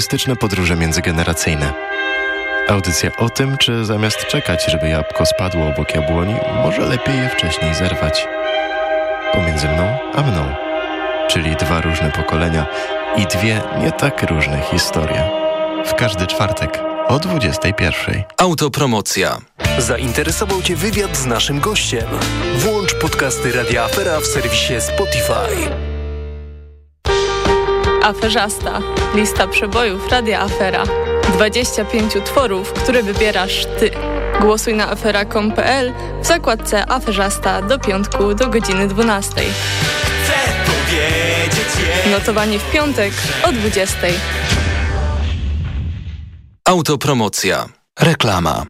artystyczne podróże międzygeneracyjne. Audycja o tym, czy zamiast czekać, żeby jabłko spadło obok jabłoni, może lepiej je wcześniej zerwać. Pomiędzy mną a mną, czyli dwa różne pokolenia i dwie nie tak różne historie. W każdy czwartek o 21. Autopromocja. Zainteresował Cię wywiad z naszym gościem? Włącz podcasty Radia Afera w serwisie Spotify. Aferzasta. Lista przebojów Radia Afera. 25 utworów, które wybierasz Ty. Głosuj na afera.com.pl w zakładce Aferzasta do piątku do godziny 12. Chcę powiedzieć Notowanie w piątek o 20. Autopromocja. Reklama.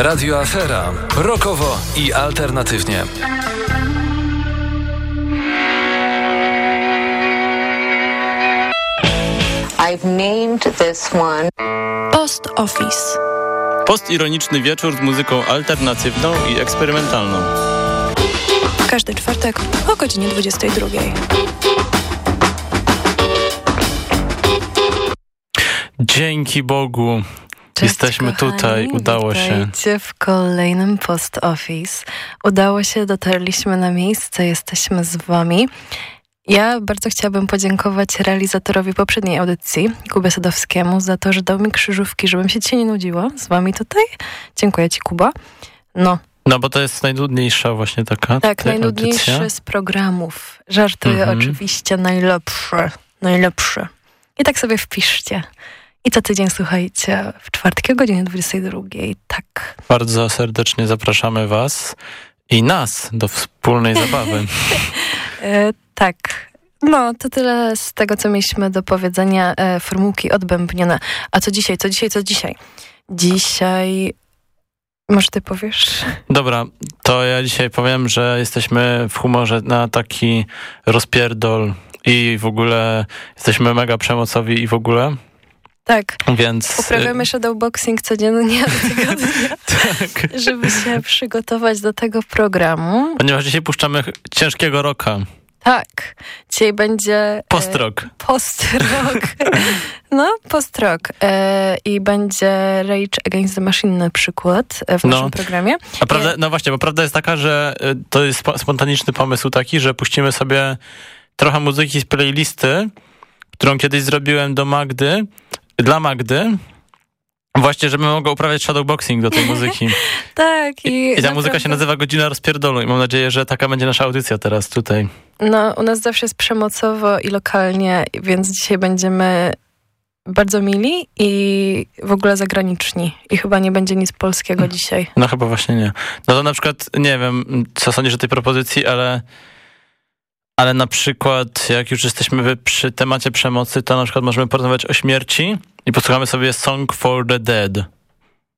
Radio Afera. Rokowo i alternatywnie. I've named this one Post Office. Postironiczny wieczór z muzyką alternatywną i eksperymentalną. Każdy czwartek o godzinie 22. Dzięki Bogu. Cześć, Jesteśmy kochani, tutaj, udało się. w kolejnym Post Office. Udało się, dotarliśmy na miejsce, jesteśmy z wami. Ja bardzo chciałabym podziękować realizatorowi poprzedniej audycji, Kubie Sadowskiemu, za to, że dał mi krzyżówki, żebym się dzisiaj nie nudziła z wami tutaj. Dziękuję ci, Kuba. No. No bo to jest najnudniejsza właśnie taka Tak, najnudniejszy audycja. z programów. Żartuję Mhm. oczywiście, najlepszy, najlepszy. I tak sobie wpiszcie. I co tydzień słuchajcie w czwartki o godzinie 22. Tak. Bardzo serdecznie zapraszamy was i nas do wspólnej zabawy. E, tak. No, to tyle z tego, co mieliśmy do powiedzenia. E, formułki odbębnione. A co dzisiaj, co dzisiaj, co dzisiaj? Dzisiaj... Może ty powiesz? Dobra, to ja dzisiaj powiem, że jesteśmy w humorze na taki rozpierdol i w ogóle jesteśmy mega przemocowi i w ogóle, Tak. więc... Uprawiamy shadowboxing codziennie tygodnia, tak. żeby się przygotować do tego programu. Ponieważ dzisiaj puszczamy ciężkiego rocka. Tak. Dzisiaj będzie... e, Post-rock. Post-rock. No, post-rock. E, I będzie Rage Against the Machine na przykład e, w No. naszym programie. A prawda, no właśnie, bo prawda jest taka, że y, to jest spo- spontaniczny pomysł taki, że puścimy sobie trochę muzyki z playlisty, którą kiedyś zrobiłem do Magdy, dla Magdy, właśnie, żeby mogła uprawiać shadowboxing do tej muzyki. Tak. I, I ta muzyka naprawdę- się nazywa Godzina Rozpierdolu i mam nadzieję, że taka będzie nasza audycja teraz tutaj. No, u nas zawsze jest przemocowo i lokalnie, więc dzisiaj będziemy bardzo mili i w ogóle zagraniczni. I chyba nie będzie nic polskiego dzisiaj. No chyba właśnie nie. No to na przykład, nie wiem, co sądzisz o tej propozycji, ale ale na przykład, jak już jesteśmy przy temacie przemocy, to na przykład możemy porozmawiać o śmierci i posłuchamy sobie Song for the Dead.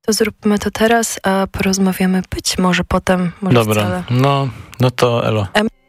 To zróbmy to teraz, a porozmawiamy być może potem, może Dobra, wcale. no, no to elo. Thank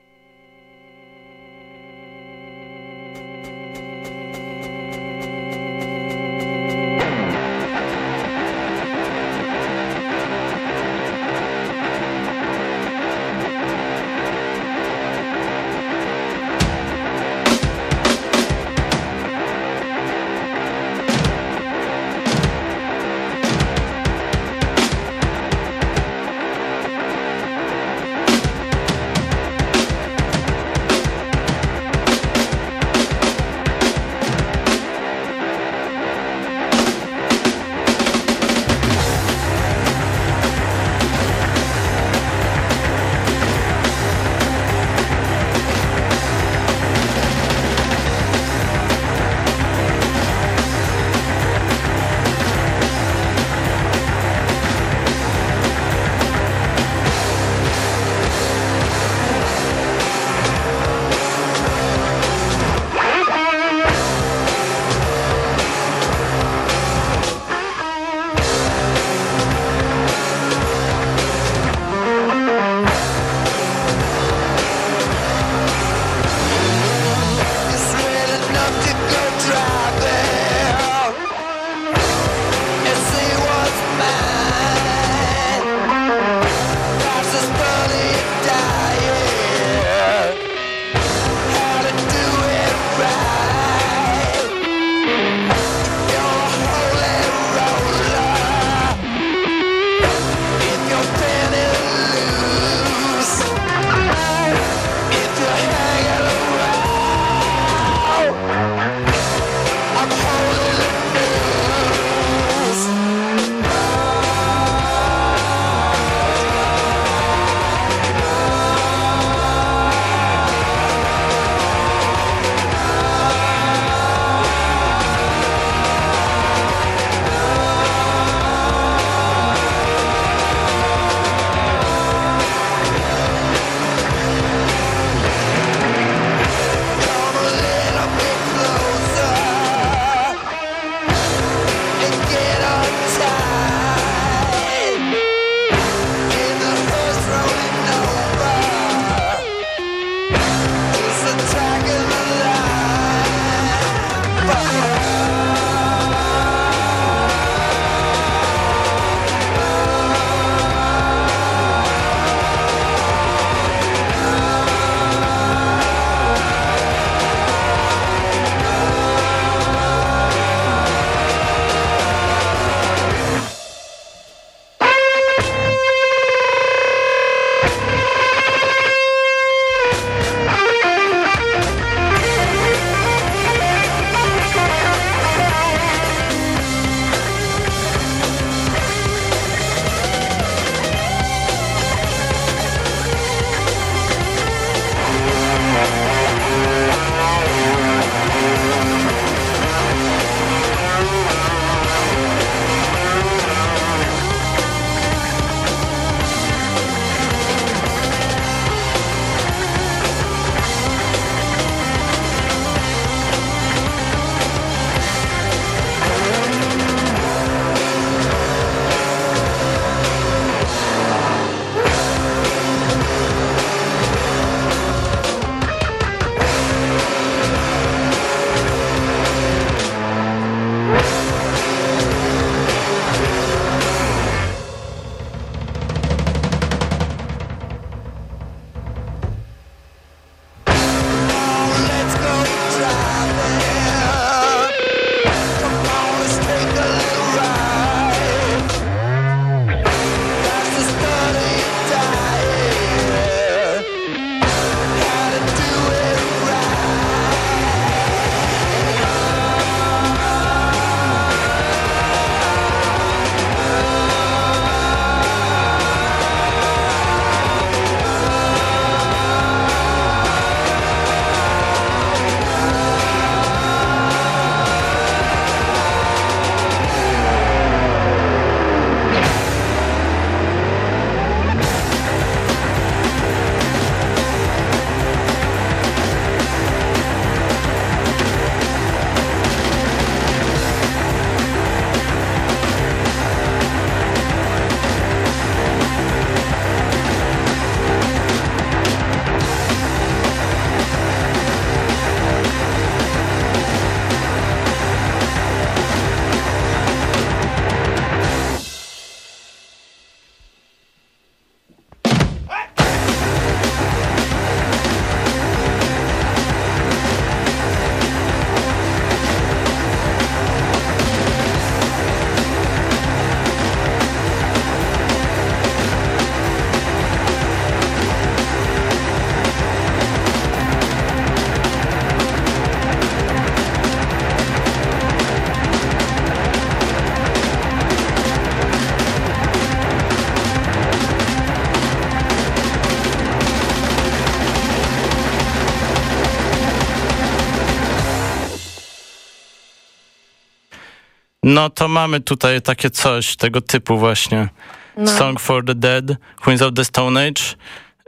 No to mamy tutaj takie coś tego typu właśnie. No. Song for the Dead, Queens of the Stone Age.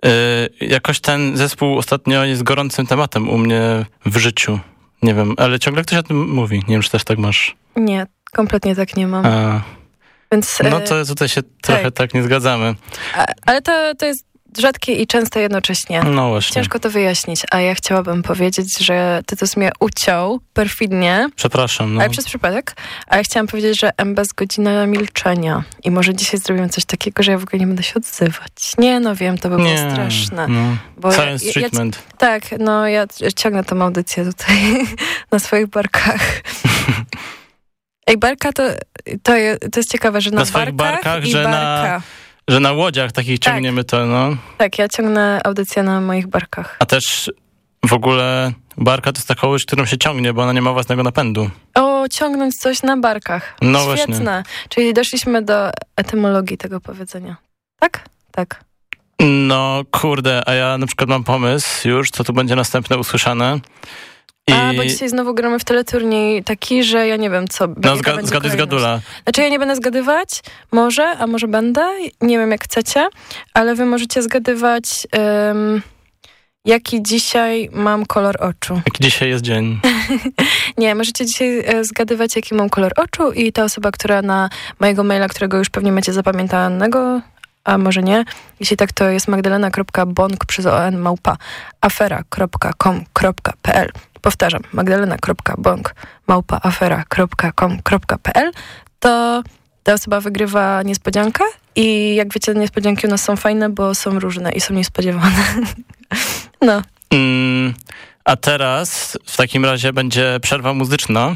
Yy, jakoś ten zespół ostatnio jest gorącym tematem u mnie w życiu. Nie wiem, ale ciągle ktoś o tym mówi. Nie wiem, czy też tak masz. Nie, kompletnie tak nie mam. A. Więc, no to e, tutaj się trochę tak, tak nie zgadzamy. A, ale to, to jest rzadkie i często jednocześnie. No właśnie. Ciężko to wyjaśnić, a ja chciałabym powiedzieć, że Tytus mnie uciął perfidnie. Przepraszam. No. Ale przez przypadek. A ja chciałam powiedzieć, że MBS godzina milczenia. I może dzisiaj zrobimy coś takiego, że ja w ogóle nie będę się odzywać. Nie, no wiem, to by było nie, straszne. No. Bo Science ja, treatment. Ja, tak, no ja ciągnę tą audycję tutaj na swoich barkach. Ej, barka to, to, to jest ciekawe, że na, na barkach, barkach i że barka. Na że na łodziach takich tak. ciągniemy to, no. Tak, ja ciągnę audycję na moich barkach. A też w ogóle barka to jest taka łódź, którą się ciągnie, bo ona nie ma własnego napędu. O, ciągnąć coś na barkach. No Świetne. Właśnie. Czyli doszliśmy do etymologii tego powiedzenia. Tak? Tak. No, kurde, a ja na przykład mam pomysł już, co tu będzie następne usłyszane. I... A, bo dzisiaj znowu gramy w teleturniej taki, że ja nie wiem, co... No, zga zgaduj zgadula. Znaczy ja nie będę zgadywać, może, a może będę, nie wiem jak chcecie, ale wy możecie zgadywać... Um, jaki dzisiaj mam kolor oczu. Jaki dzisiaj jest dzień? nie, możecie dzisiaj e, zgadywać, jaki mam kolor oczu i ta osoba, która na mojego maila, którego już pewnie macie zapamiętanego, a może nie. Jeśli tak, to jest magdalena.bong przez on małpa afera.com.pl powtarzam, magdalena.bąk małpaafera.com.pl to ta osoba wygrywa niespodziankę i jak wiecie, niespodzianki u nas są fajne, bo są różne i są niespodziewane. no. Mm, a teraz w takim razie będzie przerwa muzyczna,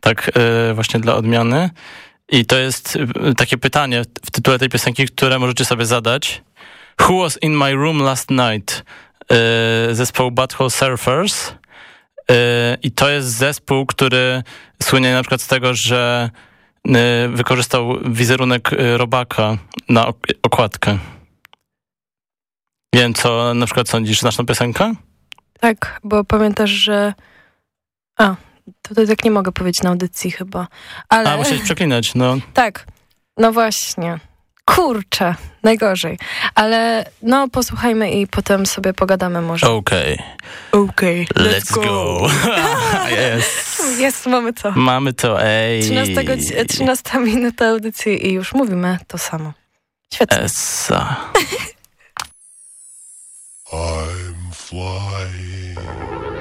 tak yy, właśnie dla odmiany. I to jest y, takie pytanie w tytule tej piosenki, które możecie sobie zadać. Who was in my room last night? Yy, zespołu Butthole Surfers. Y, I to jest zespół, który słynie na przykład z tego, że y, wykorzystał wizerunek y, robaka na okładkę. Wiem, co na przykład sądzisz. Znasz tą piosenkę? Tak, bo pamiętasz, że... A, to tak nie mogę powiedzieć na audycji chyba. Ale... A, musiałeś przeklinać, no. Tak, no właśnie. Kurczę, najgorzej. Ale no, posłuchajmy i potem sobie pogadamy może. Okej. Okay. Okej, okay, let's, let's, go. go. yes. Jest, mamy to. Mamy to, ej. 13, 13 minuta audycji i już mówimy to samo. Świetnie. Essa. I'm flying.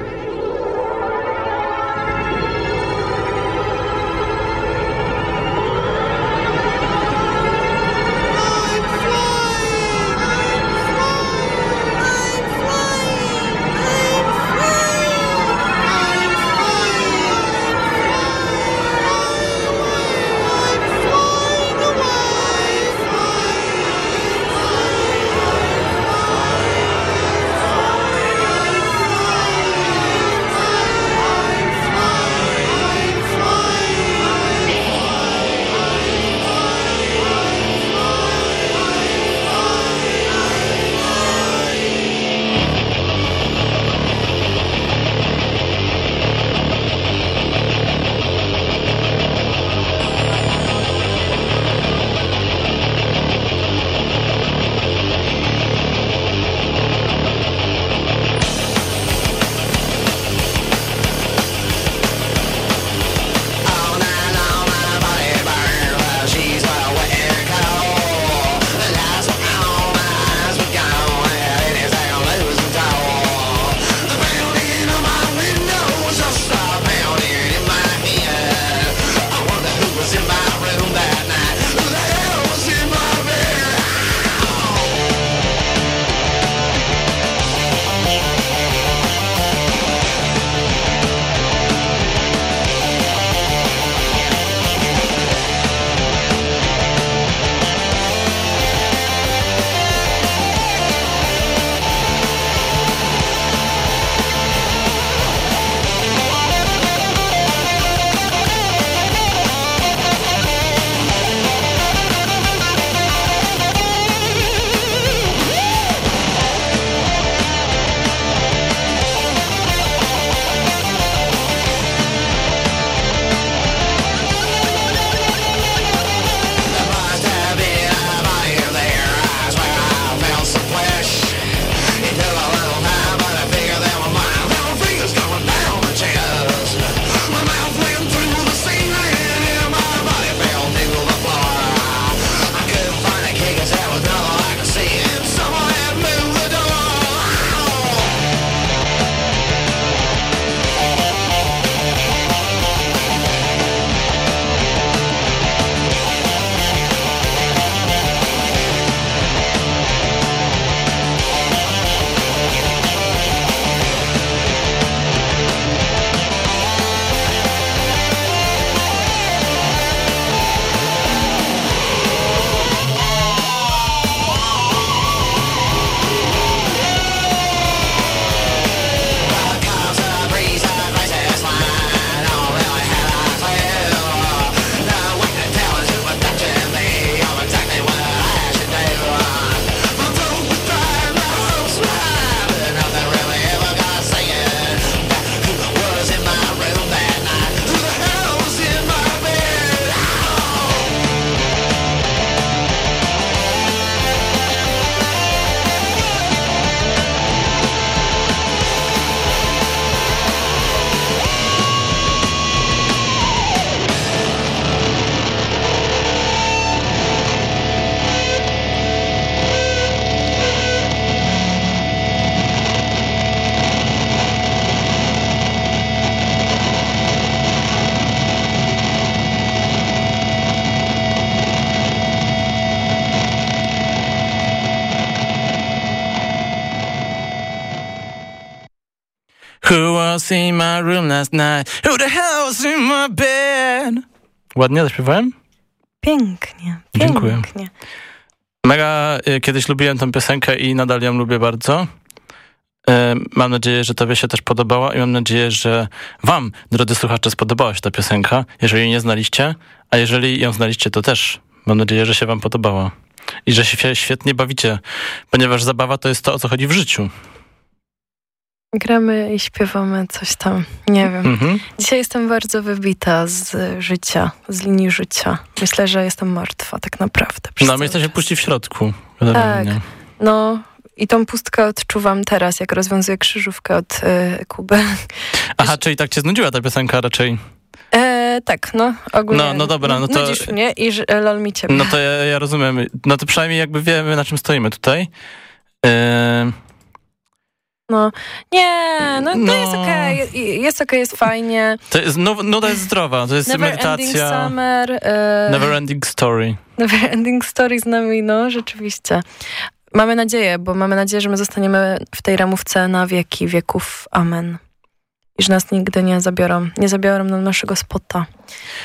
Who was in my room last night? Who the hell was in my bed? Ładnie zaśpiewałem? Pięknie, Dziękuję. pięknie. Mega y, kiedyś lubiłem tę piosenkę i nadal ją lubię bardzo. Y, Mam nadzieję, że tobie się też podobała i mam nadzieję, że wam, drodzy słuchacze, spodobała się ta piosenka, jeżeli nie znaliście, a jeżeli ją znaliście, to też mam nadzieję, że się wam podobała i że się świetnie bawicie, ponieważ zabawa to jest to, o co chodzi w życiu. Gramy i śpiewamy coś tam, nie wiem. Mhm. Dzisiaj jestem bardzo wybita z życia, z linii życia. Myślę, że jestem martwa tak naprawdę. No, my jesteśmy puści w środku. Tak. No i tą pustkę odczuwam teraz, jak rozwiązuję krzyżówkę od y, Kuby. Aha, czyli tak cię znudziła ta piosenka raczej. E, tak, no ogólnie. No, no dobra, no to- Nudzisz mnie i że- lol mi ciebie. No to ja, ja rozumiem. No to przynajmniej jakby wiemy, na czym stoimy tutaj. Yy, No, nie, no, no. No. jest okej, i- jest okej, jest fajnie. to jest, no, nuda jest zdrowa, to jest Never medytacja. Summer. E, Never ending story. Never Ending Story z nami, no rzeczywiście. Mamy nadzieję, bo mamy nadzieję, że my zostaniemy w tej ramówce na wieki wieków. Amen. I że nas nigdy nie zabiorą, nie zabiorą nam naszego spota.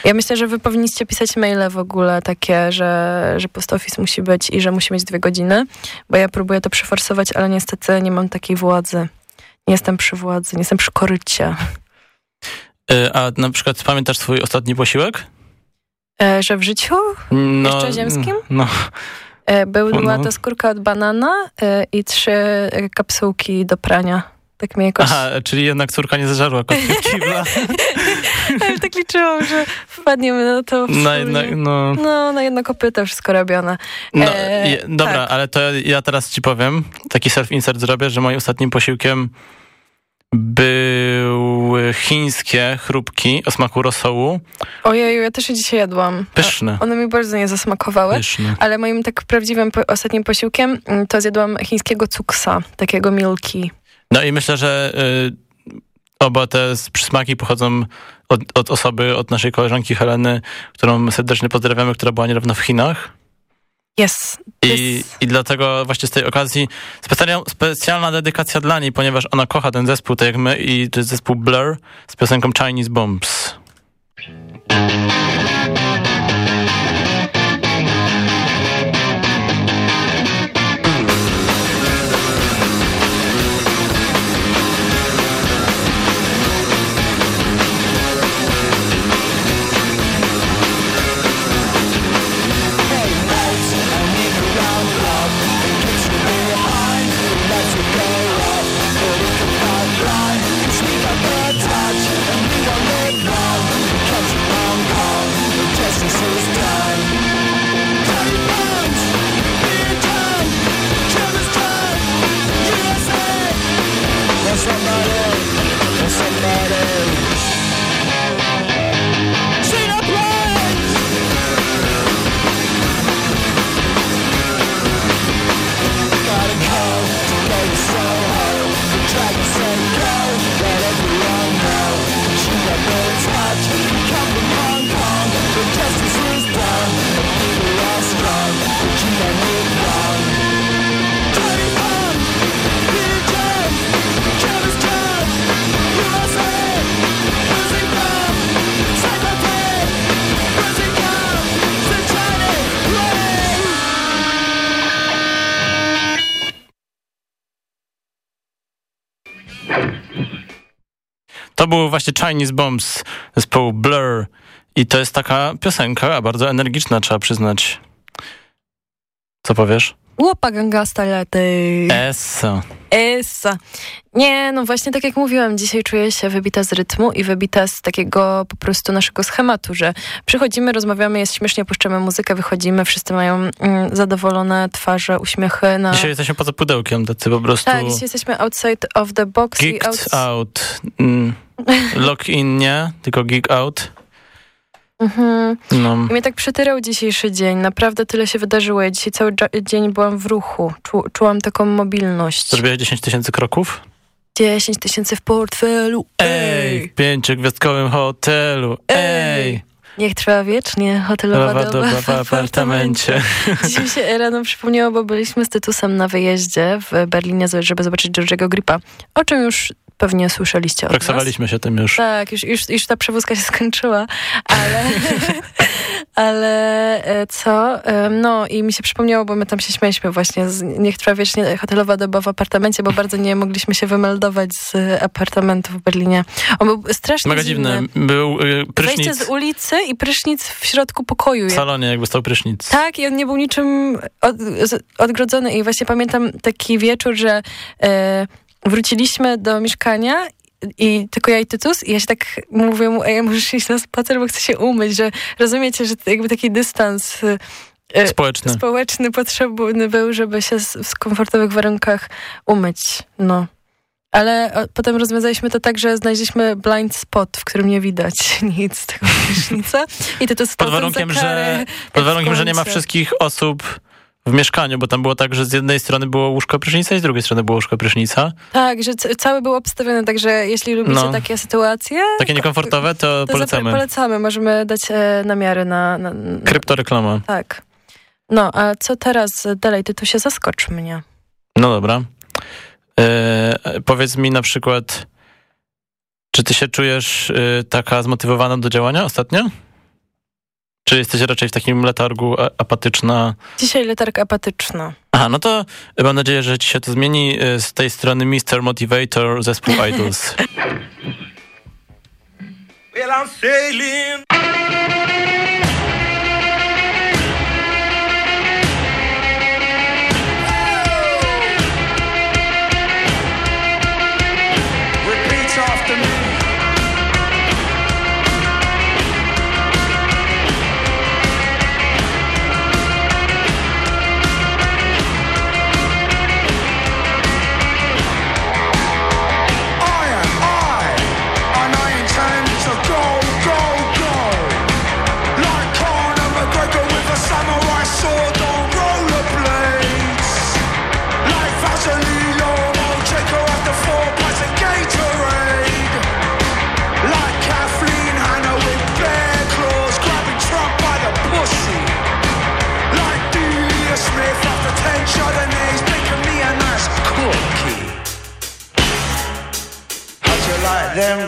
Ja myślę, że wy powinniście pisać maile w ogóle takie, że, że post office musi być i że musi mieć dwie godziny, bo ja próbuję to przeforsować, ale niestety nie mam takiej władzy. Nie jestem przy władzy, nie jestem przy korycie. Yy, a na przykład pamiętasz swój ostatni posiłek? E, że w życiu No, Jeszcze ziemskim? No, e, No. była to skórka od banana e, i trzy e, kapsułki do prania. Tak mnie jakoś... aha, czyli jednak córka nie zażarła kibla. Ale tak liczyłam, że wpadniemy na to No wspólnie. jednak, no... No, na jedno kopyto wszystko robione. No, E, je, dobra, tak. ale to ja teraz ci powiem, taki self-insert zrobię, że moim ostatnim posiłkiem były chińskie chrupki o smaku rosołu. Ojeju, ja też je dzisiaj jadłam. Pyszne. One mi bardzo nie zasmakowały. Pyszne. Ale moim tak prawdziwym ostatnim posiłkiem mm, to zjadłam chińskiego cuksa, takiego milki. No i myślę, że y, oba te przysmaki pochodzą od, od osoby, od naszej koleżanki Heleny, którą serdecznie pozdrawiamy, która była niedawno w Chinach. Yes. I, I dlatego właśnie z tej okazji specjalna, specjalna dedykacja dla niej, ponieważ ona kocha ten zespół, tak jak my, i to jest zespół Blur z piosenką Chinese Bombs. To był właśnie Chinese Bombs zespołu Blur i to jest taka piosenka bardzo energiczna, trzeba przyznać. Co powiesz? Łopa gangasta lety. Eso. Essa. Nie, no właśnie tak jak mówiłam, dzisiaj czuję się wybita z rytmu i wybita z takiego po prostu naszego schematu, że przychodzimy, rozmawiamy, jest śmiesznie, puszczamy muzykę, wychodzimy, wszyscy mają mm, zadowolone twarze, uśmiechy na... Dzisiaj jesteśmy poza pudełkiem, tacy po prostu Tak, dzisiaj jesteśmy outside of the box i geeked out... out. Mm. Lock in nie, tylko geek out. Mhm. No. I mnie tak przetyrał dzisiejszy dzień. Naprawdę tyle się wydarzyło. Ja dzisiaj cały dzień byłam w ruchu. Czu, czułam taką mobilność. Zrobiłaś 10 tysięcy kroków? 10 tysięcy w portfelu. Ej, w pięciogwiazdkowym hotelu. Ej, Niech trwa wiecznie hotelowa Nowa doba doba w apartamencie. Dzisiaj mi się rano przypomniało, bo byliśmy z Tytusem na wyjeździe w Berlinie, żeby zobaczyć George'ego Gripa. O czym już pewnie słyszeliście o Praksowaliśmy się tym już. Tak, już, już, już ta przewózka się skończyła, ale, ale e, co? No i mi się przypomniało, bo my tam się śmialiśmy właśnie, z, niech trwa wiecznie hotelowa doba w apartamencie, bo bardzo nie mogliśmy się wymeldować z apartamentu w Berlinie. On był strasznie Mega dziwny. Był y, prysznic. Wejście z ulicy i prysznic w środku pokoju. W salonie jakby stał prysznic. Tak, i on nie był niczym od, odgrodzony i właśnie pamiętam taki wieczór, że e, wróciliśmy do mieszkania i tylko ja i Tytus i ja się tak mówię mu, ej, możesz iść na spacer, bo chcę się umyć, że rozumiecie, że jakby taki dystans e, społeczny, społeczny potrzebny był, żeby się w komfortowych warunkach umyć, no. Ale potem rozwiązaliśmy to tak, że znaleźliśmy blind spot, w którym nie widać nic z tego prysznica. I to, to pod warunkiem, że, pod warunkiem że nie ma wszystkich osób w mieszkaniu, bo tam było tak, że z jednej strony było łóżko prysznica i z drugiej strony było łóżko prysznica. Tak, że cały był obstawiony, także jeśli lubicie no. takie sytuacje... Takie niekomfortowe, to, to polecamy. Polecamy, możemy dać e, namiary na... na, na Kryptoreklama. Tak. No, a co teraz dalej? Ty tu się zaskocz mnie. No dobra. E, powiedz mi na przykład, czy ty się czujesz e, taka zmotywowana do działania ostatnio? Czy jesteś raczej w takim letargu apatyczna? Dzisiaj letarg apatyczna. Aha, no to mam nadzieję, że ci się to zmieni. E, z tej strony Mr. Motivator, zespół Idols. well, I'm sailing.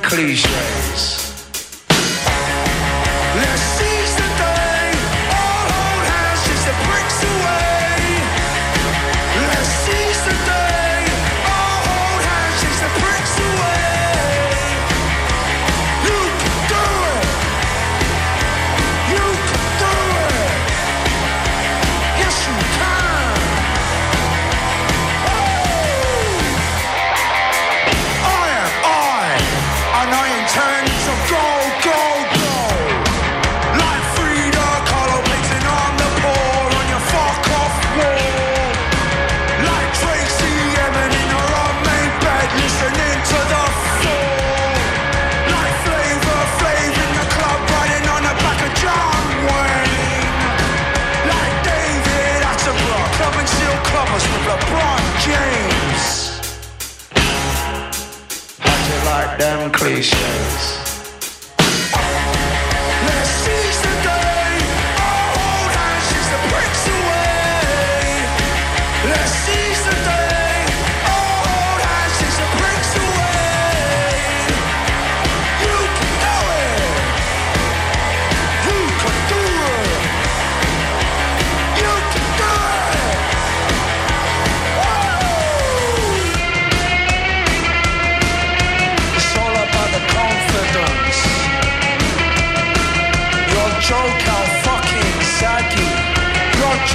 cliche.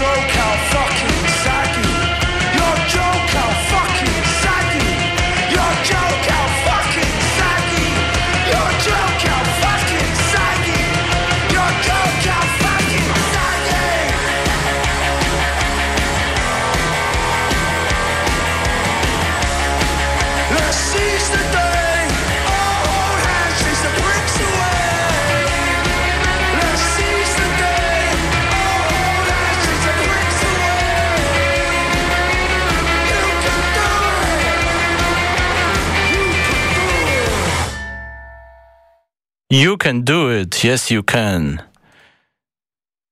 Show. You can do it, yes you can.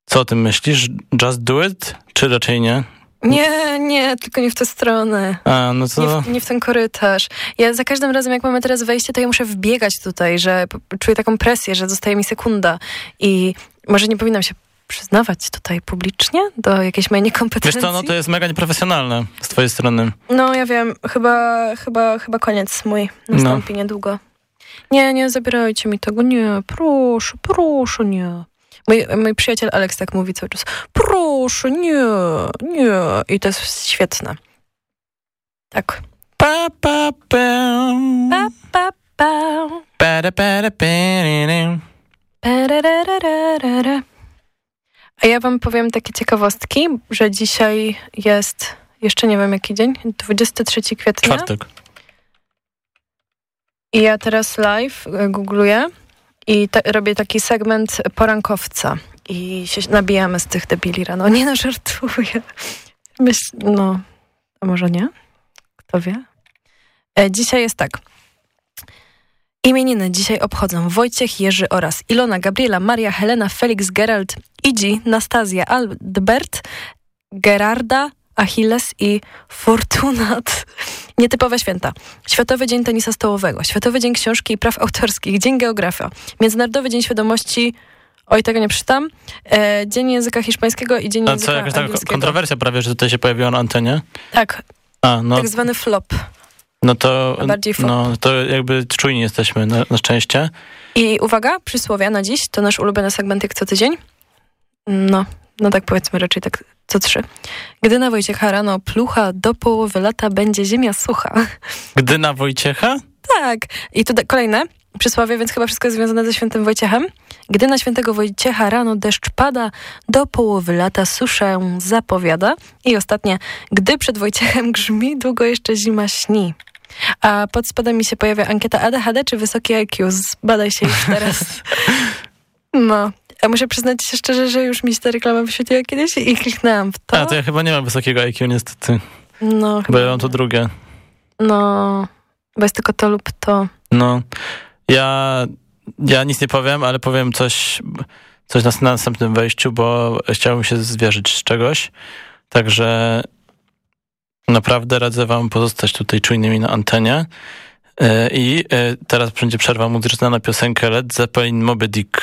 Co o tym myślisz? Just do it? Czy raczej nie? Nie, nie, tylko nie w tę stronę. A, no to... Nie w, nie w ten korytarz. Ja za każdym razem, jak mamy teraz wejście, to ja muszę wbiegać tutaj, że czuję taką presję, że zostaje mi sekunda. I może nie powinnam się przyznawać tutaj publicznie do jakiejś mojej Wiesz niekompetencji. co, no to jest mega nieprofesjonalne z twojej strony. No, ja wiem, chyba, chyba, chyba koniec mój nastąpi niedługo. Nie, nie zabierajcie mi tego, nie, proszę, proszę, nie. Mój, mój przyjaciel Alex tak mówi cały czas, proszę, nie, nie. I to jest świetne. Tak. Pa, pa, pam. Pa, pa, pa. Para, para, para. Pararararara. A ja wam powiem takie ciekawostki, że dzisiaj jest, jeszcze nie wiem jaki dzień, 23 kwietnia. Czwartek. I ja teraz live e, googluję i robię taki segment porankowca. I się nabijamy z tych debili rano. Nie no, żartuję. Myśl, no, a może nie? Kto wie? E, dzisiaj jest tak. Imieniny dzisiaj obchodzą Wojciech, Jerzy oraz Ilona, Gabriela, Maria, Helena, Felix, Gerald, Idzi, Nastazja, Albert, Gerarda, Achilles i Fortunat. Nietypowe święta. Światowy Dzień Tenisa Stołowego, Światowy Dzień Książki i Praw Autorskich, Dzień Geografia, Międzynarodowy Dzień Świadomości, oj, tego nie przeczytam, e, Dzień Języka Hiszpańskiego i Dzień A Języka co, jakaś taka kontrowersja prawie, że tutaj się pojawiła na antenie? Tak, A, no, tak zwany flop. no to, no, to jakby czujni jesteśmy na, na szczęście. I uwaga, przysłowia na dziś, to nasz ulubiony segment jak co tydzień. No, no tak powiedzmy raczej tak co trzy. Gdy na Wojciecha rano plucha, do połowy lata będzie ziemia sucha. Gdy na Wojciecha? Tak. I tu kolejne przysłowie, więc chyba wszystko jest związane ze świętym Wojciechem. Gdy na świętego Wojciecha rano deszcz pada, do połowy lata suszę zapowiada. I ostatnie, gdy przed Wojciechem grzmi, długo jeszcze zima śni. A pod spodem mi się pojawia ankieta ADHD czy wysokie IQ. Zbadaj się już teraz. No. Ja muszę przyznać się szczerze, że już mi się ta reklama wyświetliła kiedyś i kliknęłam w to. A, to ja chyba nie mam wysokiego IQ niestety, No, bo ja mam to drugie. No, bo jest tylko to lub to. No, ja, ja nic nie powiem, ale powiem coś, coś na, na następnym wejściu, bo chciałbym się zwierzyć z czegoś. Także naprawdę radzę wam pozostać tutaj czujnymi na antenie. E, I e, teraz będzie przerwa muzyczna na piosenkę Led Zeppelin Moby Dick.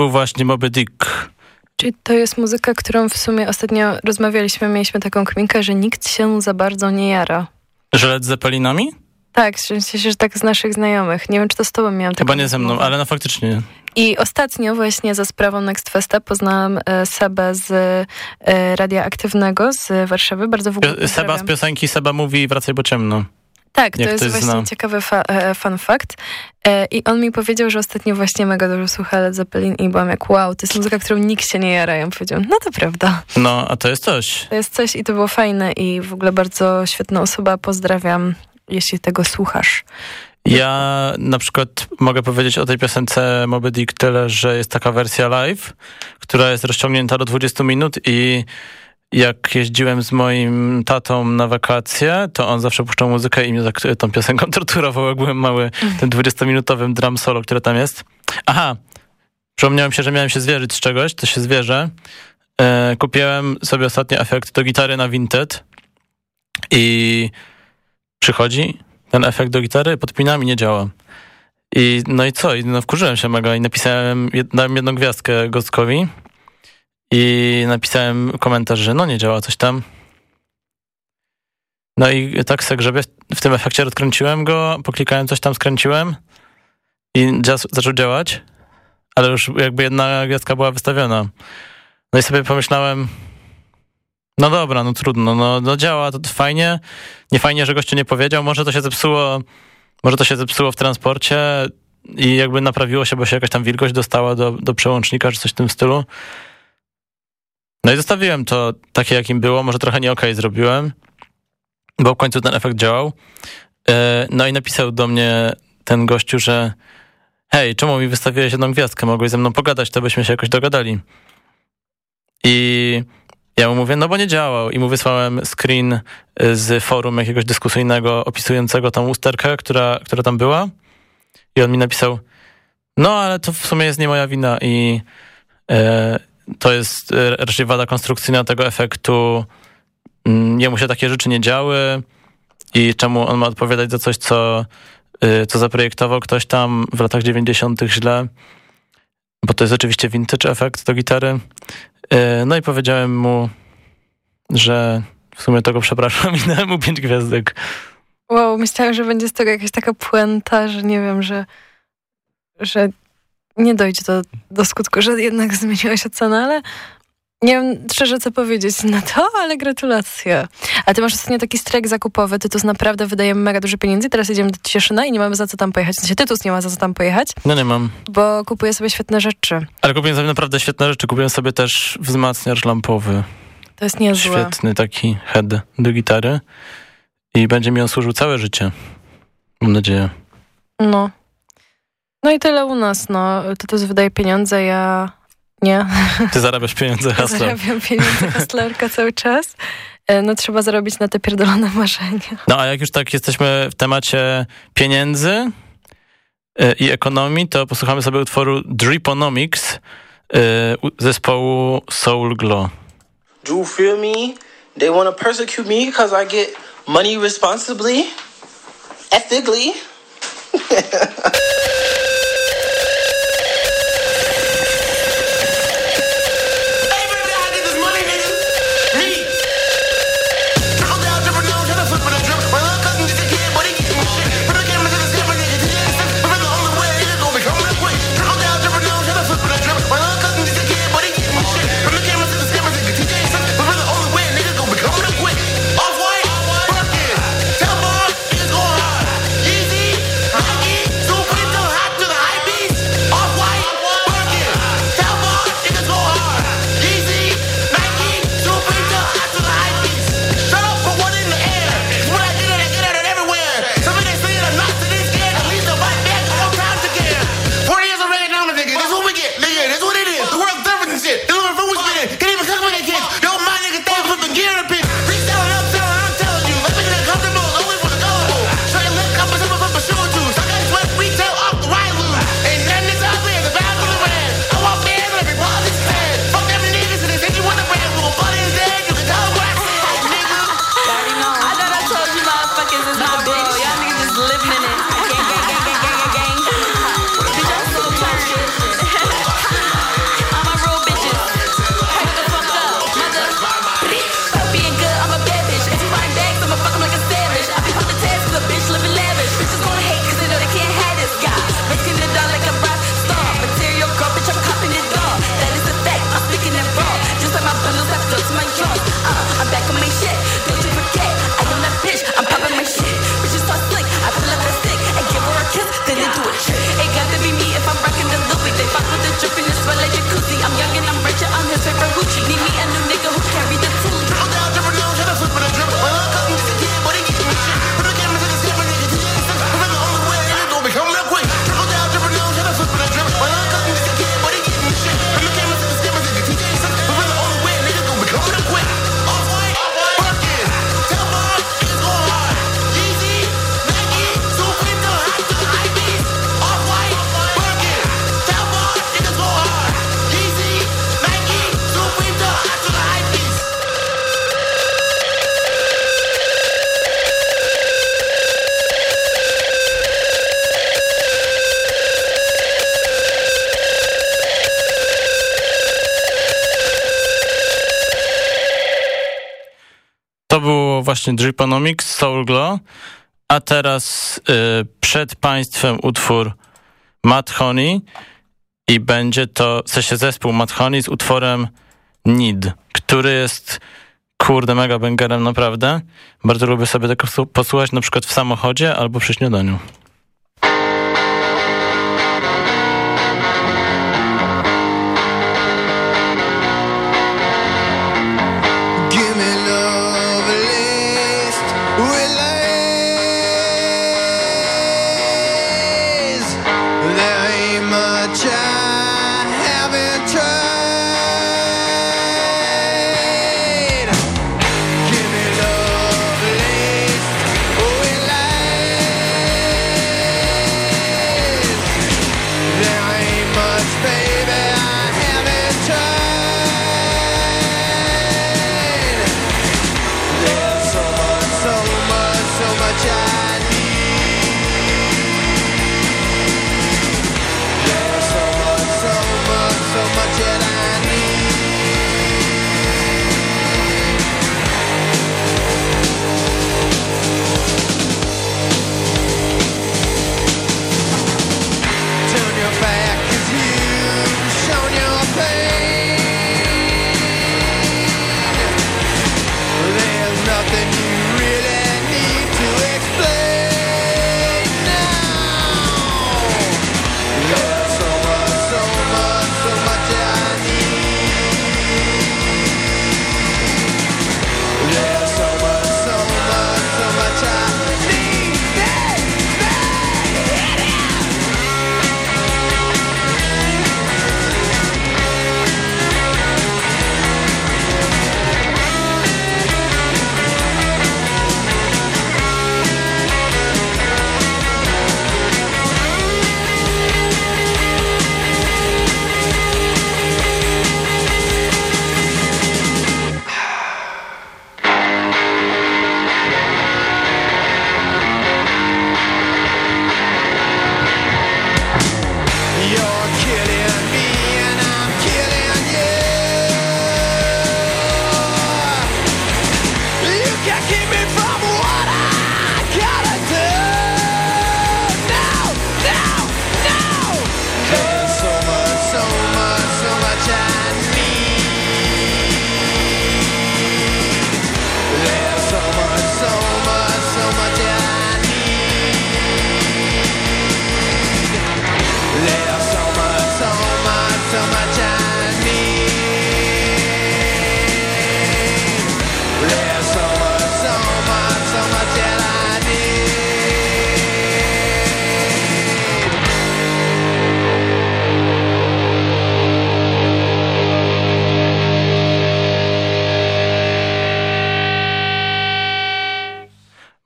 Był właśnie Moby Dick. Czyli to jest muzyka, którą w sumie ostatnio rozmawialiśmy, mieliśmy taką kminkę, że nikt się za bardzo nie jara. Że Led Zeppelinami? Tak, sensie, że tak z naszych znajomych. Nie wiem, czy to z tobą miałam Chyba nie ze mną, ale no faktycznie. I ostatnio właśnie za sprawą Next Festa poznałam e, Sebę z e, Radia Aktywnego z Warszawy. Bardzo w ogóle Seba z piosenki Seba mówi wracaj bo ciemno. Tak, to jest właśnie zna. ciekawy fa e, fun fact. E, I on mi powiedział, że ostatnio właśnie mega dużo słucha Led Zeppelin i byłam jak wow, to jest muzyka, którą nikt się nie jara. Ja powiedział, no to prawda. No, a to jest coś. To jest coś i to było fajne i w ogóle bardzo świetna osoba. Pozdrawiam, jeśli tego słuchasz. Ja na przykład mogę powiedzieć o tej piosence Moby Dick tyle, że jest taka wersja live, która jest rozciągnięta do 20 minut i jak jeździłem z moim tatą na wakacje, to on zawsze puszczał muzykę i mnie tą piosenką torturował, jak byłem mały, tym 20-minutowym drum solo, które tam jest. Aha, przypomniałem się, że miałem się zwierzyć z czegoś, to się zwierzę. E, kupiłem sobie ostatnio efekt do gitary na Vinted i przychodzi ten efekt do gitary, podpinam i nie działa. I no i co? I no wkurzyłem się mega i napisałem, jed- dałem jedną gwiazdkę Gostkowi i napisałem komentarz, że no nie działa coś tam. No i tak se grzebie w tym efekcie odkręciłem go, poklikałem coś tam, skręciłem i zaczął działać, ale już jakby jedna gwiazdka była wystawiona. No i sobie pomyślałem, no dobra, no trudno, no, no działa, to fajnie. Nie fajnie, że gościu nie powiedział, może to się zepsuło, może to się zepsuło w transporcie i jakby naprawiło się, bo się jakaś tam wilgoć dostała do, do przełącznika, czy coś w tym stylu. No i zostawiłem to takie, jakim było, może trochę nie okej zrobiłem, bo w końcu ten efekt działał. E, No i napisał do mnie ten gościu, że hej, czemu mi wystawiłeś jedną gwiazdkę, mogłeś ze mną pogadać, to byśmy się jakoś dogadali. I ja mu mówię, no bo nie działał. I mu wysłałem screen y, z forum jakiegoś dyskusyjnego opisującego tą usterkę, która, która tam była. I on mi napisał, no ale to w sumie jest nie moja wina i e, to jest e, raczej wada konstrukcyjna tego efektu. Mm, Jemu się takie rzeczy nie działy i czemu on ma odpowiadać za coś, co, y, co zaprojektował ktoś tam w latach 90. źle. Bo to jest oczywiście vintage efekt do gitary. E, No i powiedziałem mu, że w sumie tego przepraszam i dałem mu pięć gwiazdek. Wow, myślałam, że będzie z tego jakaś taka puenta, że nie wiem, że, że nie dojdzie do, do skutku, że jednak zmieniłaś ocenę, ale nie wiem szczerze co powiedzieć na to, ale gratulacje. A ty masz ostatnio taki strajk zakupowy, Tytus naprawdę wydaje mega dużo pieniędzy teraz jedziemy do Cieszyna i nie mamy za co tam pojechać. W sensie Tytus nie ma za co tam pojechać, No nie mam. bo kupuje sobie świetne rzeczy. Ale kupiłem sobie naprawdę świetne rzeczy. Kupiłem sobie też wzmacniacz lampowy. To jest niezłe. Świetny taki head do gitary. I będzie mi on służył całe życie. Mam nadzieję. No. No i tyle u nas, no. Tytus wydaje pieniądze, ja nie. Ty zarabiasz pieniądze, hasło. Zarabiam pieniądze hustlerka cały czas. E, No trzeba zarobić na te pierdolone marzenia. No a jak już tak jesteśmy w temacie pieniędzy e, i ekonomii, to posłuchamy sobie utworu Driponomics e, zespołu Soul Glow. Do you feel me? They want to persecute me because I get money responsibly, ethically. właśnie Driponomics, Soul Glow, a teraz y, przed Państwem utwór Mad Honey i będzie to, w sensie zespół Mad Honey z utworem Need, który jest kurde mega bangerem naprawdę. Bardzo lubię sobie tego posłuchać na przykład w samochodzie albo przy śniadaniu.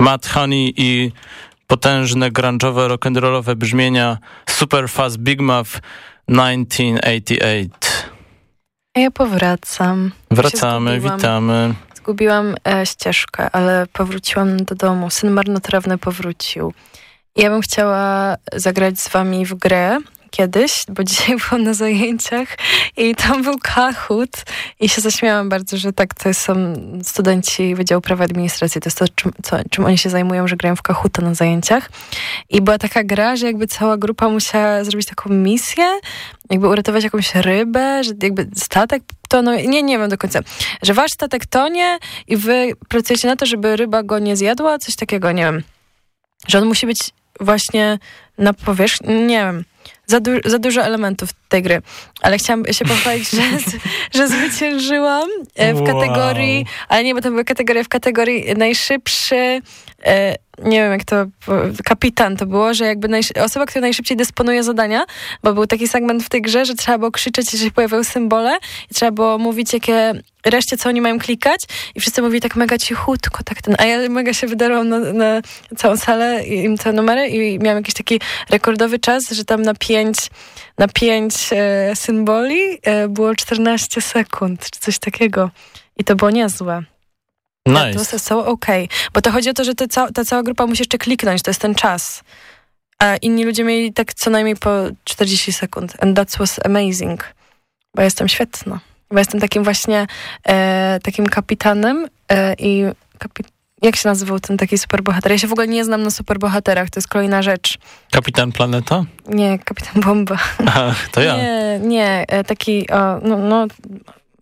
Mad Honey i potężne grunge'owe, rock'n'rollowe brzmienia Superfast Big Muff 1988. A ja powracam. Wracamy, witamy. Zgubiłam e, ścieżkę, ale powróciłam do domu. Syn marnotrawny powrócił. Ja bym chciała zagrać z wami w grę, kiedyś, bo dzisiaj byłam na zajęciach i tam był Kahoot. I się zaśmiałam bardzo, że tak to są studenci Wydziału Prawa Administracji, to jest to, czym, co, czym oni się zajmują, że grają w Kahoota na zajęciach. I była taka gra, że jakby cała grupa musiała zrobić taką misję, jakby uratować jakąś rybę, że jakby statek no nie, nie wiem do końca, że wasz statek tonie i wy pracujecie na to, żeby ryba go nie zjadła, coś takiego, nie wiem. Że on musi być właśnie na powierzchni, nie wiem za, du za dużo elementów tej gry. Ale chciałam się pochwalić, że, że zwyciężyłam e, w wow. kategorii, ale nie, bo to była kategoria w kategorii najszybszy nie wiem jak to, kapitan to było, że jakby osoba, która najszybciej dysponuje zadania, bo był taki segment w tej grze, że trzeba było krzyczeć, jeżeli się pojawiały symbole i trzeba było mówić, jakie reszcie, co oni mają klikać i wszyscy mówili tak mega cichutko, tak ten, a ja mega się wydarłam na, na całą salę i im te numery i miałam jakiś taki rekordowy czas, że tam na pięć, na pięć e, symboli e, było 14 sekund, czy coś takiego. I to było niezłe. Nice. Cało ok. Bo to chodzi o to, że ta, ta cała grupa musi jeszcze kliknąć, to jest ten czas. A inni ludzie mieli tak co najmniej po 40 sekund. And that was amazing. Bo jestem świetna. Bo jestem takim właśnie e, takim kapitanem e, i jak się nazywał ten taki superbohater? Ja się w ogóle nie znam na superbohaterach, to jest kolejna rzecz. Kapitan Planeta? Nie, Kapitan Bomba. Aha, to ja. Nie, nie, e, taki, o, no, no,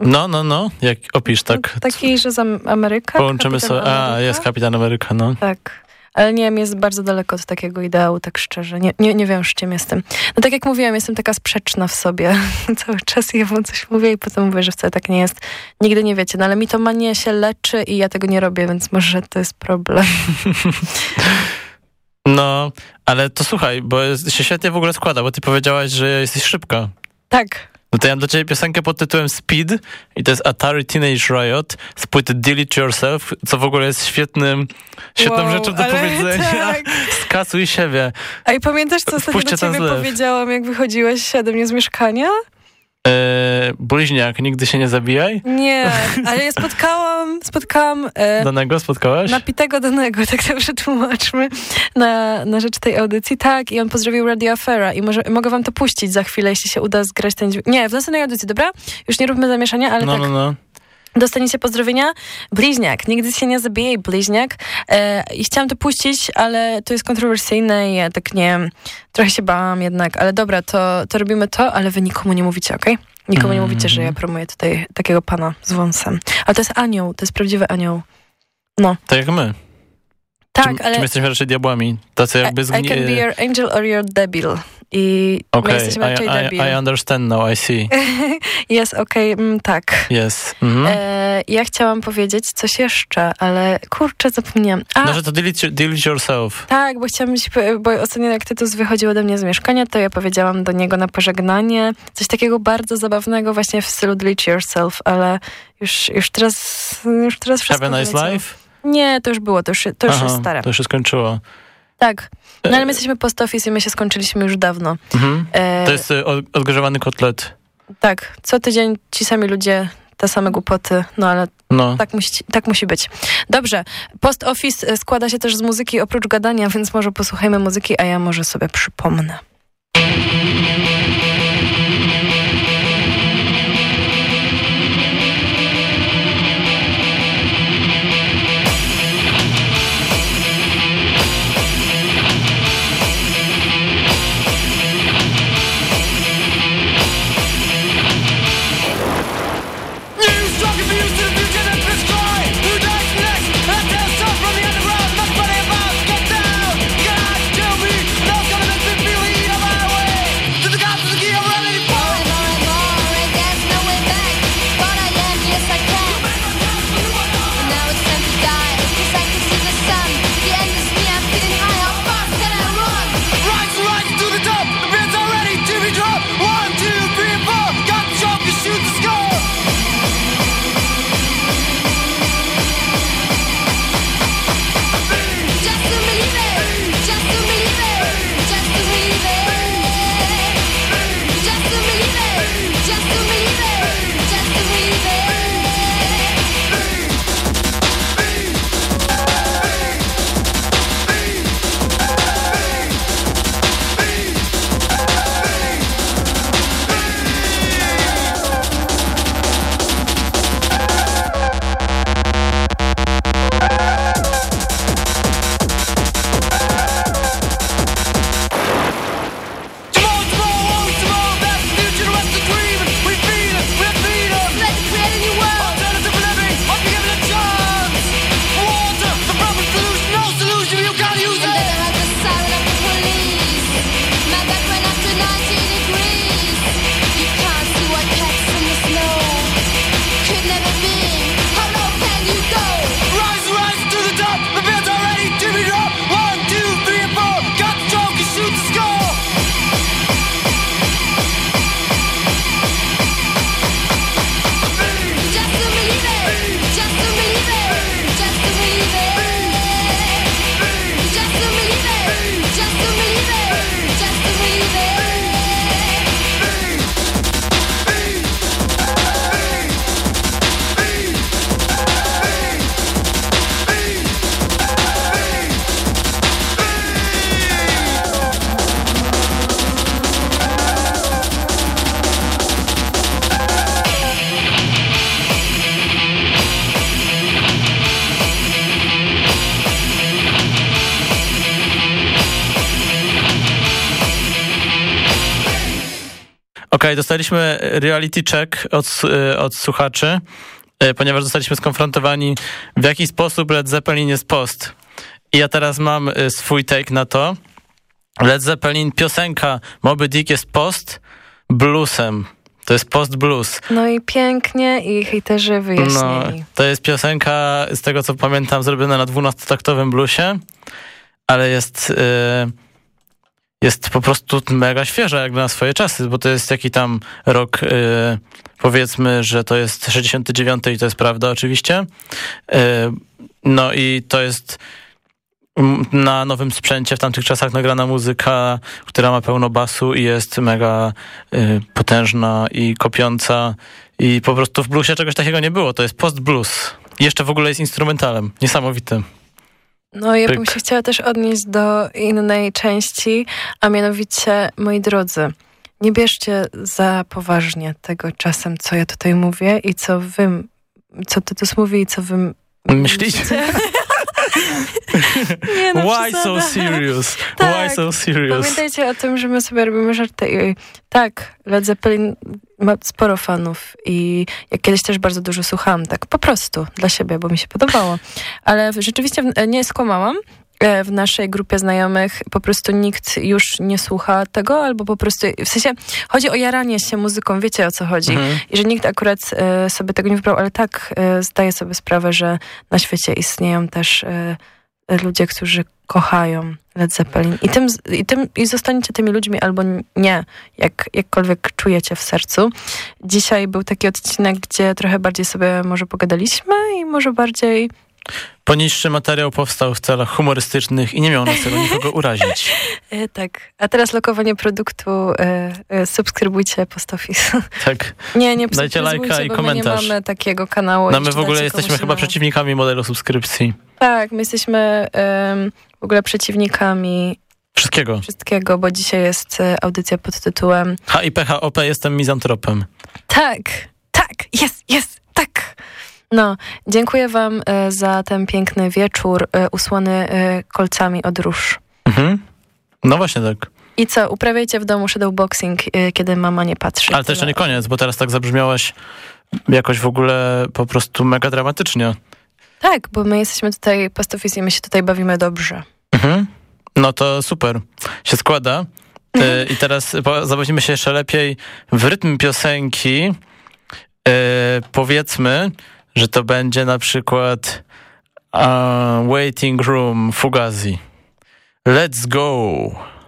No, no, no, jak opisz tak. taki, że z Am- Ameryka. Połączymy Kapitan sobie. A, Ameryka? jest Kapitan Ameryka, no. Tak. Ale nie wiem, jest bardzo daleko od takiego ideału, tak szczerze. Nie, nie, nie wiążcie mnie z tym. No tak jak mówiłam, jestem taka sprzeczna w sobie. Cały czas ja wam coś mówię i potem mówię, że wcale tak nie jest. Nigdy nie wiecie. No ale mi to manie się leczy i ja tego nie robię, więc może to jest problem. No, ale to słuchaj, bo jest, się świetnie w ogóle składa, bo ty powiedziałaś, że jesteś szybka. Tak. No to ja mam dla ciebie piosenkę pod tytułem Speed i to jest Atari Teenage Riot z płyty Delete Yourself, co w ogóle jest świetnym, świetną Wow, rzeczą do powiedzenia. tak. Skasuj siebie. A i pamiętasz, co ostatnio Wpuśćcie do ciebie powiedziałam, jak wychodziłeś ode mnie z mieszkania? Eee, bliźniak, nigdy się nie zabijaj. Nie, ale ja spotkałam, spotkałam e, Danego spotkałaś? napitego danego, tak dobrze tłumaczmy, na, na rzecz tej audycji. Tak, i on pozdrowił Radio Afera i może, mogę wam to puścić za chwilę, jeśli się uda zgrać ten dźwięk. Nie, w następnej audycji, dobra? Już nie róbmy zamieszania, ale no, tak. no, no. Dostaniecie pozdrowienia. Bliźniak. Nigdy się nie zabijaj, bliźniak. E, I chciałam to puścić, ale to jest kontrowersyjne i ja tak nie trochę się bałam jednak, ale dobra, to, to robimy to, ale wy nikomu nie mówicie, okej? Nikomu nie Mhm. mówicie, że ja promuję tutaj takiego pana z wąsem. Ale to jest anioł, to jest prawdziwy anioł. No. Tak jak my. Tak, czy, ale Czy my jesteśmy raczej diabłami? Tacy jakby I, I can be zgnie... your angel or your debil. I my Okej, jesteśmy raczej I, debil. I, I understand now, I see. Jest okej, mm, tak. Yes. Mhm. E, ja chciałam powiedzieć coś jeszcze, ale kurczę, zapomniałam. A, No, że to delete, yourself. Tak, bo chciałam, ci powie- bo ostatnio jak Tytus wychodził ode mnie z mieszkania, to ja powiedziałam do niego na pożegnanie coś takiego bardzo zabawnego właśnie w stylu delete yourself, ale już, już teraz już teraz wszystko Have a nice life? Nie, to już było, to już, to już Aha, jest stare. To już się skończyło. Tak, no ale my jesteśmy post office i my się skończyliśmy już dawno. Mhm. E, To jest od- odgrzewany kotlet. Tak, co tydzień ci sami ludzie, te same głupoty, no ale No. tak musi, tak musi być. Dobrze, post office e, składa się też z muzyki oprócz gadania, więc może posłuchajmy muzyki, a ja może sobie przypomnę. Okay, dostaliśmy reality check od, e, od słuchaczy, e, ponieważ zostaliśmy skonfrontowani, w jaki sposób Led Zeppelin jest post. I ja teraz mam e, swój take na to. Led Zeppelin, piosenka Moby Dick jest post bluesem. To jest post blues. No i pięknie i hejterzy wyjaśnili. No, to jest piosenka, z tego co pamiętam, zrobiona na dwunastotaktowym bluesie, ale jest... Yy, jest po prostu mega świeża jak na swoje czasy, bo to jest jaki tam rok, yy, powiedzmy, że to jest 69 i to jest prawda oczywiście. Yy, no i to jest na nowym sprzęcie w tamtych czasach nagrana muzyka, która ma pełno basu i jest mega y, potężna i kopiąca i po prostu w bluesie czegoś takiego nie było. To jest post blues. I jeszcze w ogóle jest instrumentalem. Niesamowitym. No ja bym się chciała też odnieść do innej części, a mianowicie, moi drodzy, nie bierzcie za poważnie tego czasem, co ja tutaj mówię i co wy, co Tytus mówi i co wy myślicie. Nie, no Why so serious? Tak, Why so serious? Pamiętajcie o tym, że my sobie robimy żarty. Tak, Led Zeppelin ma sporo fanów i ja kiedyś też bardzo dużo słuchałam, tak po prostu dla siebie, bo mi się podobało. Ale rzeczywiście nie skłamałam e, w naszej grupie znajomych po prostu nikt już nie słucha tego, albo po prostu, w sensie chodzi o jaranie się muzyką, wiecie o co chodzi. Mhm. I że nikt akurat e, sobie tego nie wybrał, ale tak e, zdaję sobie sprawę, że na świecie istnieją też e, ludzie, którzy kochają Led Zeppelin. I, tym, i, tym, I zostaniecie tymi ludźmi albo nie, jak, jakkolwiek czujecie w sercu. Dzisiaj był taki odcinek, gdzie trochę bardziej sobie może pogadaliśmy i może bardziej Poniższy materiał powstał w celach humorystycznych i nie miał na celu nikogo urazić. E, tak. A teraz lokowanie produktu. E, e, subskrybujcie Post Office. Tak. Nie, nie Dajcie lajka i komentarz. nie mamy takiego kanału. No my w ogóle jesteśmy chyba przeciwnikami modelu subskrypcji. Tak, my jesteśmy w ogóle przeciwnikami Wszystkiego. Wszystkiego, bo dzisiaj jest audycja pod tytułem HIPHOP jestem mizantropem. Tak, tak, jest, jest, tak. No, dziękuję wam e, za ten piękny wieczór e, usłony e, kolcami od róż. Mhm. No właśnie tak. I co, uprawiajcie w domu shadowboxing, kiedy mama nie patrzy. Ale to jeszcze nie koniec, bo teraz tak zabrzmiałaś jakoś w ogóle po prostu mega dramatycznie. Tak, bo my jesteśmy tutaj post i my się tutaj bawimy dobrze. Mhm. No to super. Się składa. I teraz zabawimy się jeszcze lepiej w rytm piosenki. powiedzmy, że to będzie na przykład uh, Waiting Room Fugazi. Let's go!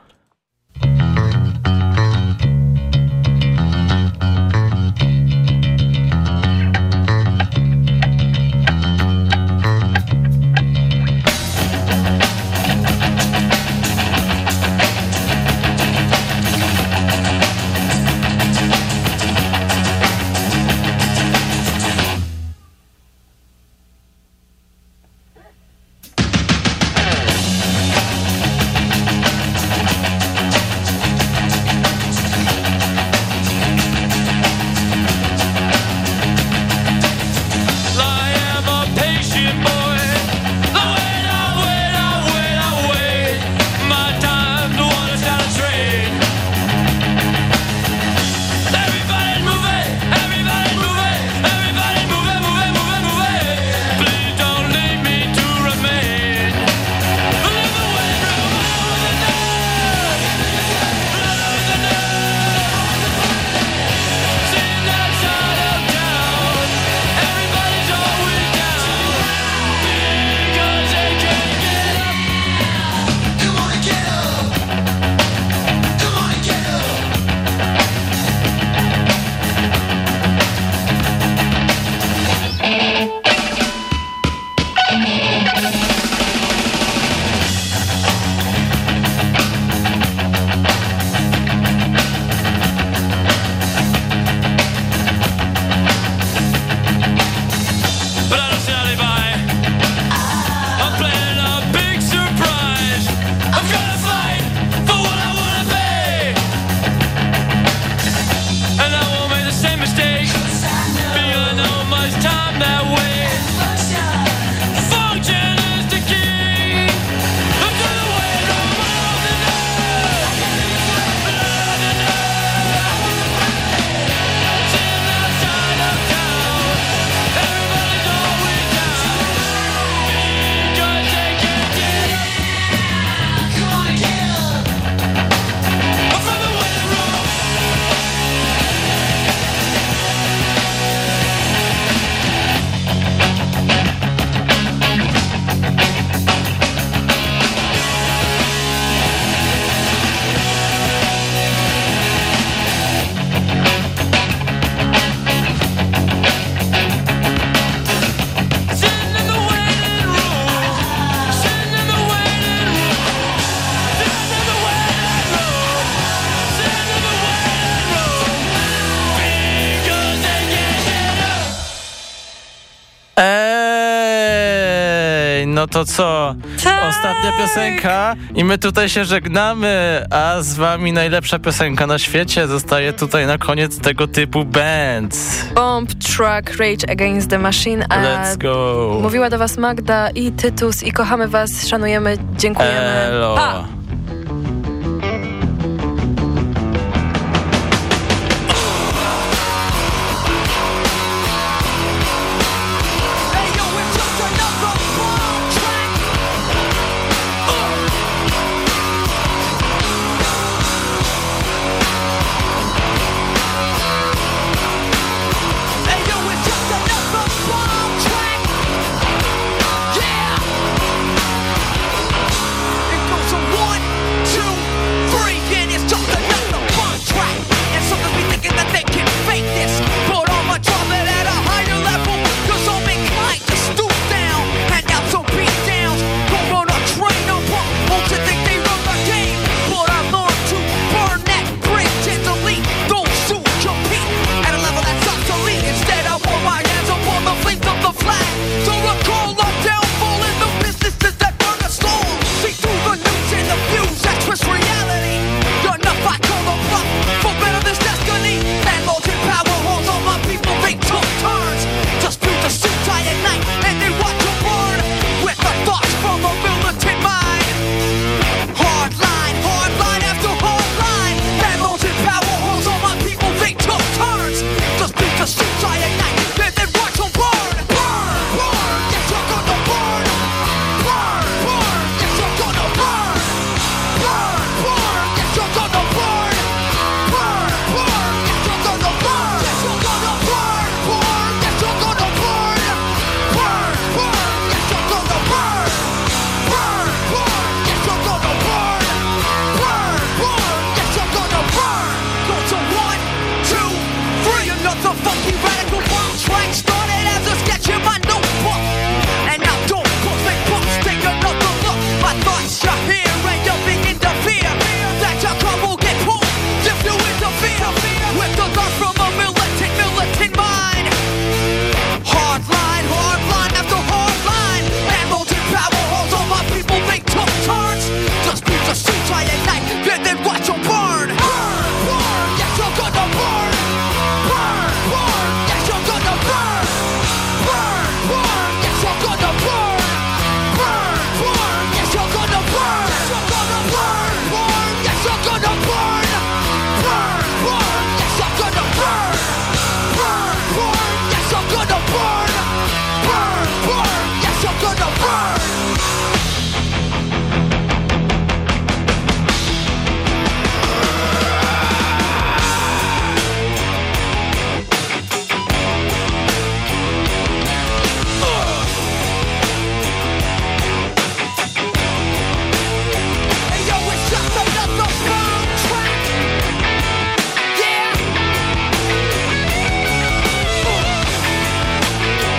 No to co? Tak! Ostatnia piosenka i my tutaj się żegnamy, a z wami najlepsza piosenka na świecie zostaje tutaj na koniec tego typu band. Bomb Truck Rage Against the Machine. A Let's go. Mówiła do was Magda i Tytus i kochamy was, szanujemy, dziękujemy. Elo. Pa!